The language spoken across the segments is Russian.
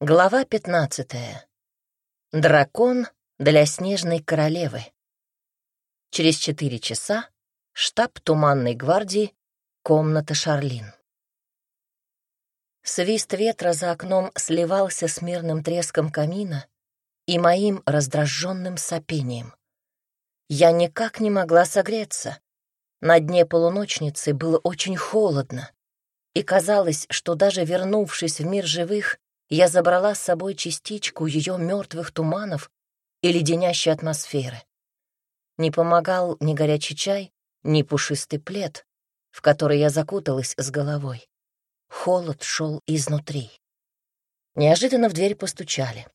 Глава пятнадцатая. Дракон для снежной королевы. Через четыре часа штаб Туманной гвардии, комната Шарлин. Свист ветра за окном сливался с мирным треском камина и моим раздраженным сопением. Я никак не могла согреться. На дне полуночницы было очень холодно, и казалось, что даже вернувшись в мир живых, я забрала с собой частичку ее мертвых туманов и леденящей атмосферы. Не помогал ни горячий чай, ни пушистый плед, в который я закуталась с головой. Холод шел изнутри. Неожиданно в дверь постучали.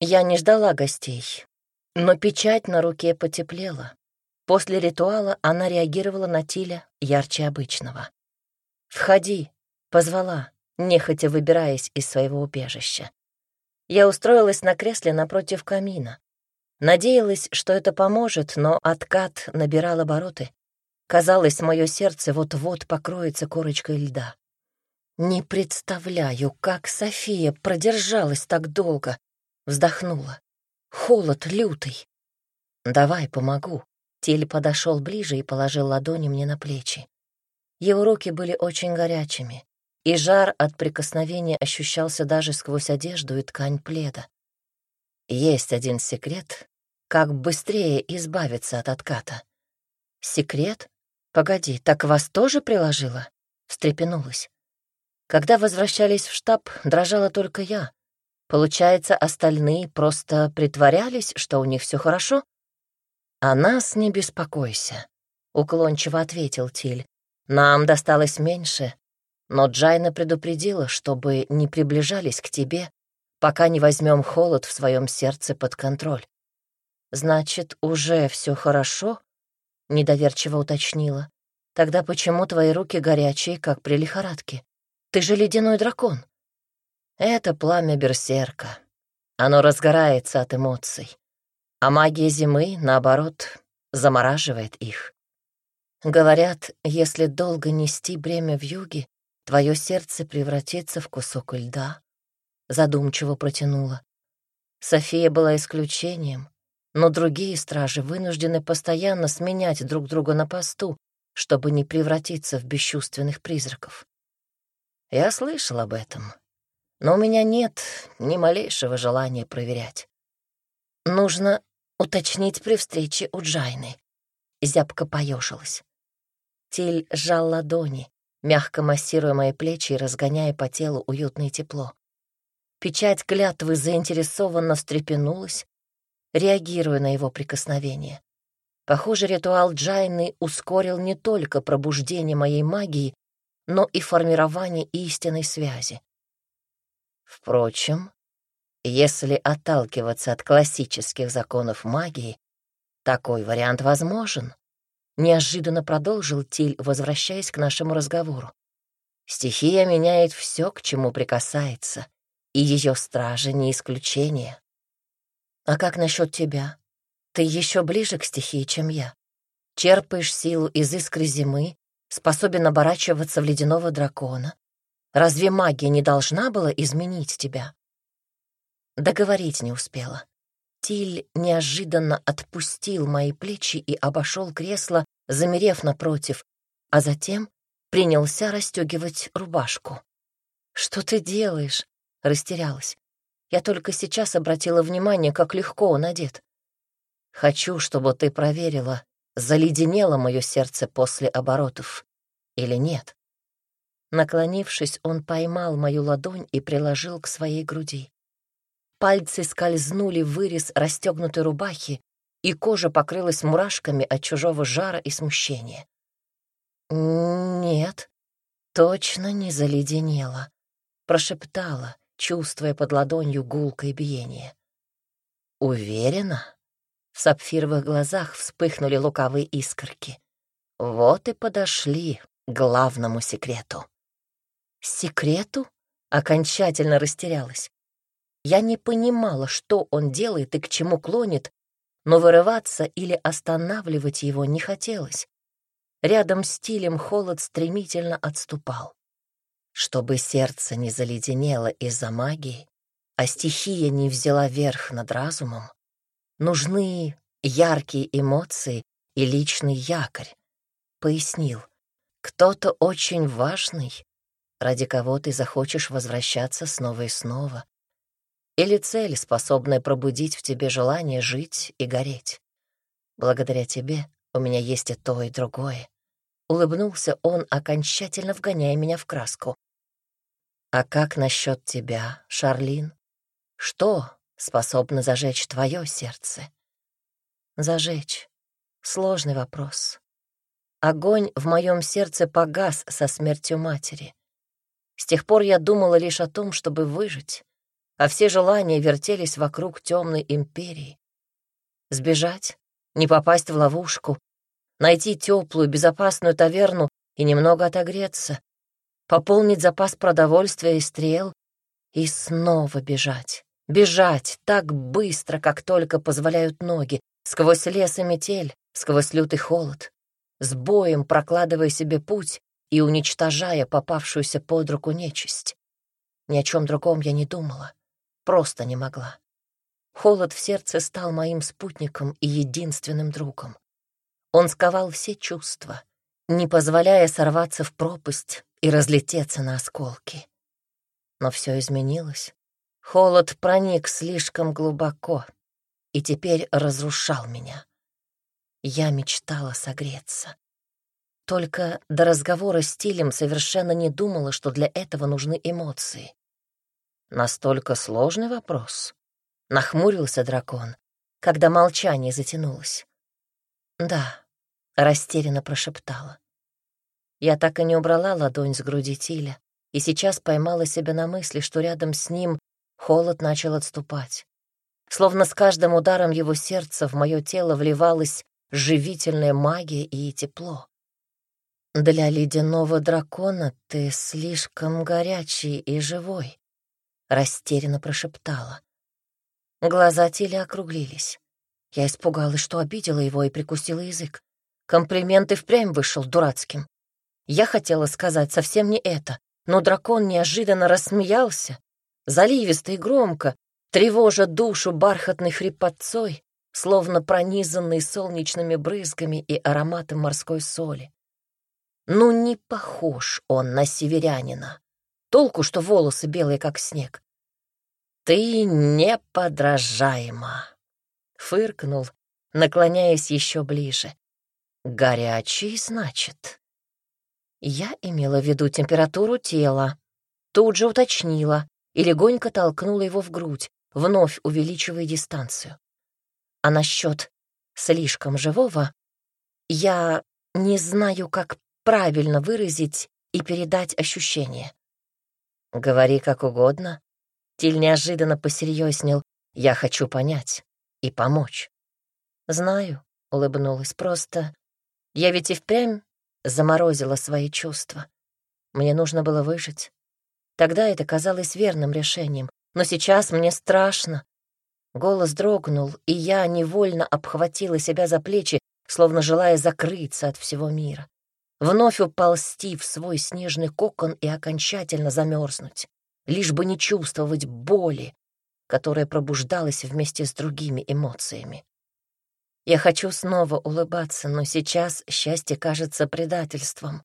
Я не ждала гостей, но печать на руке потеплела. После ритуала она реагировала на Тиля ярче обычного. «Входи», — позвала нехотя выбираясь из своего убежища. Я устроилась на кресле напротив камина. Надеялась, что это поможет, но откат набирал обороты. Казалось, мое сердце вот-вот покроется корочкой льда. Не представляю, как София продержалась так долго. Вздохнула. Холод лютый. «Давай, помогу». Тель подошел ближе и положил ладони мне на плечи. Его руки были очень горячими и жар от прикосновения ощущался даже сквозь одежду и ткань пледа. Есть один секрет, как быстрее избавиться от отката. Секрет? Погоди, так вас тоже приложила? Встрепенулась. Когда возвращались в штаб, дрожала только я. Получается, остальные просто притворялись, что у них все хорошо? «О нас не беспокойся», — уклончиво ответил Тиль. «Нам досталось меньше, но Джайна предупредила, чтобы не приближались к тебе, пока не возьмем холод в своем сердце под контроль. Значит, уже все хорошо? Недоверчиво уточнила. Тогда почему твои руки горячие, как при лихорадке? Ты же ледяной дракон. Это пламя берсерка. Оно разгорается от эмоций. А магия зимы, наоборот, замораживает их. Говорят, если долго нести бремя в юге, Твое сердце превратится в кусок льда, задумчиво протянула. София была исключением, но другие стражи вынуждены постоянно сменять друг друга на посту, чтобы не превратиться в бесчувственных призраков. Я слышал об этом, но у меня нет ни малейшего желания проверять. Нужно уточнить при встрече у Джайны. Зябко поёшилась. Тиль сжал ладони, мягко массируя мои плечи и разгоняя по телу уютное тепло. Печать клятвы заинтересованно встрепенулась, реагируя на его прикосновение. Похоже, ритуал Джайны ускорил не только пробуждение моей магии, но и формирование истинной связи. Впрочем, если отталкиваться от классических законов магии, такой вариант возможен. Неожиданно продолжил Тиль, возвращаясь к нашему разговору. Стихия меняет все, к чему прикасается, и ее стражи не исключение. А как насчет тебя? Ты еще ближе к стихии, чем я. Черпаешь силу из искры зимы, способен оборачиваться в ледяного дракона. Разве магия не должна была изменить тебя? Договорить не успела. Тиль неожиданно отпустил мои плечи и обошел кресло, замерев напротив, а затем принялся расстегивать рубашку. «Что ты делаешь?» — растерялась. Я только сейчас обратила внимание, как легко он одет. «Хочу, чтобы ты проверила, заледенело мое сердце после оборотов или нет». Наклонившись, он поймал мою ладонь и приложил к своей груди. Пальцы скользнули в вырез расстегнутой рубахи, и кожа покрылась мурашками от чужого жара и смущения. «Нет, точно не заледенела», — прошептала, чувствуя под ладонью гулкое биение. «Уверена?» В сапфировых глазах вспыхнули лукавые искорки. Вот и подошли к главному секрету. «Секрету?» — окончательно растерялась. Я не понимала, что он делает и к чему клонит, но вырываться или останавливать его не хотелось. Рядом с Тилем холод стремительно отступал. Чтобы сердце не заледенело из-за магии, а стихия не взяла верх над разумом, нужны яркие эмоции и личный якорь. Пояснил, кто-то очень важный, ради кого ты захочешь возвращаться снова и снова, или цель, способная пробудить в тебе желание жить и гореть. Благодаря тебе у меня есть и то, и другое. Улыбнулся он, окончательно вгоняя меня в краску. А как насчет тебя, Шарлин? Что способно зажечь твое сердце? Зажечь. Сложный вопрос. Огонь в моем сердце погас со смертью матери. С тех пор я думала лишь о том, чтобы выжить, а все желания вертелись вокруг темной империи. Сбежать, не попасть в ловушку, найти теплую, безопасную таверну и немного отогреться, пополнить запас продовольствия и стрел и снова бежать. Бежать так быстро, как только позволяют ноги, сквозь лес и метель, сквозь лютый холод, с боем прокладывая себе путь и уничтожая попавшуюся под руку нечисть. Ни о чем другом я не думала, просто не могла. Холод в сердце стал моим спутником и единственным другом. Он сковал все чувства, не позволяя сорваться в пропасть и разлететься на осколки. Но все изменилось. Холод проник слишком глубоко и теперь разрушал меня. Я мечтала согреться. Только до разговора с Тилем совершенно не думала, что для этого нужны эмоции. Настолько сложный вопрос. Нахмурился дракон, когда молчание затянулось. «Да», — растерянно прошептала. Я так и не убрала ладонь с груди Тиля, и сейчас поймала себя на мысли, что рядом с ним Холод начал отступать. Словно с каждым ударом его сердца в мое тело вливалась живительная магия и тепло. «Для ледяного дракона ты слишком горячий и живой», — растерянно прошептала. Глаза Тиля округлились. Я испугалась, что обидела его и прикусила язык. Комплимент и впрямь вышел дурацким. Я хотела сказать совсем не это, но дракон неожиданно рассмеялся заливисто и громко, тревожа душу бархатной хрипотцой, словно пронизанный солнечными брызгами и ароматом морской соли. Ну, не похож он на северянина. Толку, что волосы белые, как снег. «Ты неподражаема!» — фыркнул, наклоняясь еще ближе. «Горячий, значит?» Я имела в виду температуру тела. Тут же уточнила, и легонько толкнула его в грудь, вновь увеличивая дистанцию. А насчет слишком живого я не знаю, как правильно выразить и передать ощущение. Говори как угодно. Тиль неожиданно посерьезнел. Я хочу понять и помочь. Знаю, улыбнулась просто. Я ведь и впрямь заморозила свои чувства. Мне нужно было выжить. Тогда это казалось верным решением, но сейчас мне страшно. Голос дрогнул, и я невольно обхватила себя за плечи, словно желая закрыться от всего мира. Вновь уползти в свой снежный кокон и окончательно замерзнуть, лишь бы не чувствовать боли, которая пробуждалась вместе с другими эмоциями. Я хочу снова улыбаться, но сейчас счастье кажется предательством.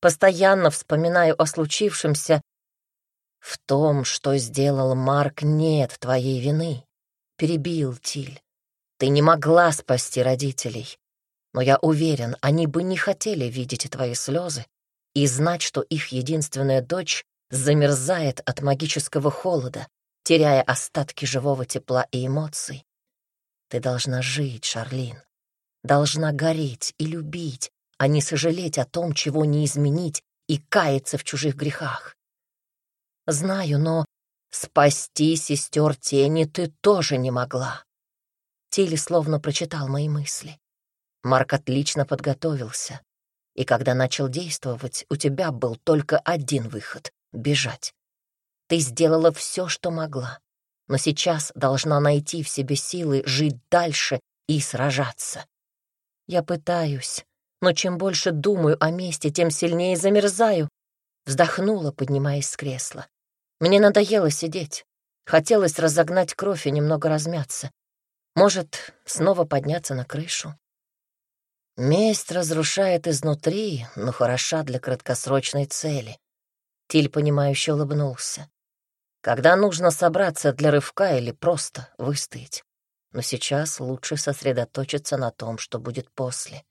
Постоянно вспоминаю о случившемся «В том, что сделал Марк, нет твоей вины», — перебил Тиль. «Ты не могла спасти родителей, но я уверен, они бы не хотели видеть твои слезы и знать, что их единственная дочь замерзает от магического холода, теряя остатки живого тепла и эмоций. Ты должна жить, Шарлин, должна гореть и любить, а не сожалеть о том, чего не изменить, и каяться в чужих грехах. Знаю, но спасти сестер тени ты тоже не могла. Тилли словно прочитал мои мысли. Марк отлично подготовился. И когда начал действовать, у тебя был только один выход — бежать. Ты сделала все, что могла, но сейчас должна найти в себе силы жить дальше и сражаться. Я пытаюсь, но чем больше думаю о месте, тем сильнее замерзаю. Вздохнула, поднимаясь с кресла. Мне надоело сидеть. Хотелось разогнать кровь и немного размяться. Может, снова подняться на крышу. Месть разрушает изнутри, но хороша для краткосрочной цели. Тиль, понимающе улыбнулся. Когда нужно собраться для рывка или просто выстоять. Но сейчас лучше сосредоточиться на том, что будет после.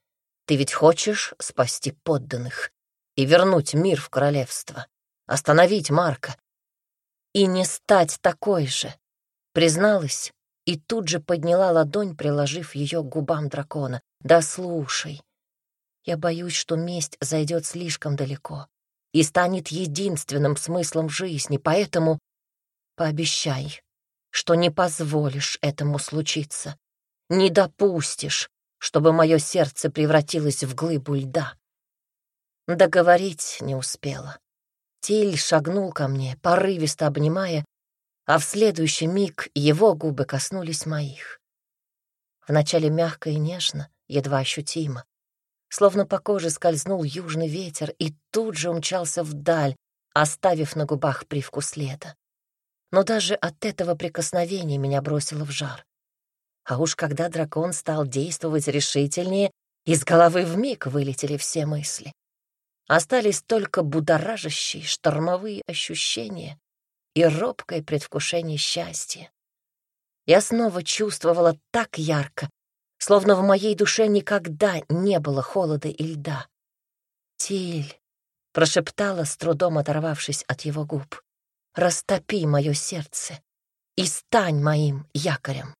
Ты ведь хочешь спасти подданных и вернуть мир в королевство, остановить Марка. И не стать такой же, призналась и тут же подняла ладонь, приложив ее к губам дракона. «Да слушай, я боюсь, что месть зайдет слишком далеко и станет единственным смыслом жизни, поэтому пообещай, что не позволишь этому случиться, не допустишь, чтобы мое сердце превратилось в глыбу льда». Договорить не успела. Тиль шагнул ко мне, порывисто обнимая, а в следующий миг его губы коснулись моих. Вначале мягко и нежно, едва ощутимо. Словно по коже скользнул южный ветер и тут же умчался вдаль, оставив на губах привкус лета. Но даже от этого прикосновения меня бросило в жар. А уж когда дракон стал действовать решительнее, из головы вмиг вылетели все мысли. Остались только будоражащие штормовые ощущения, и робкое предвкушение счастья. Я снова чувствовала так ярко, словно в моей душе никогда не было холода и льда. «Тиль», — прошептала, с трудом оторвавшись от его губ, — «растопи мое сердце и стань моим якорем».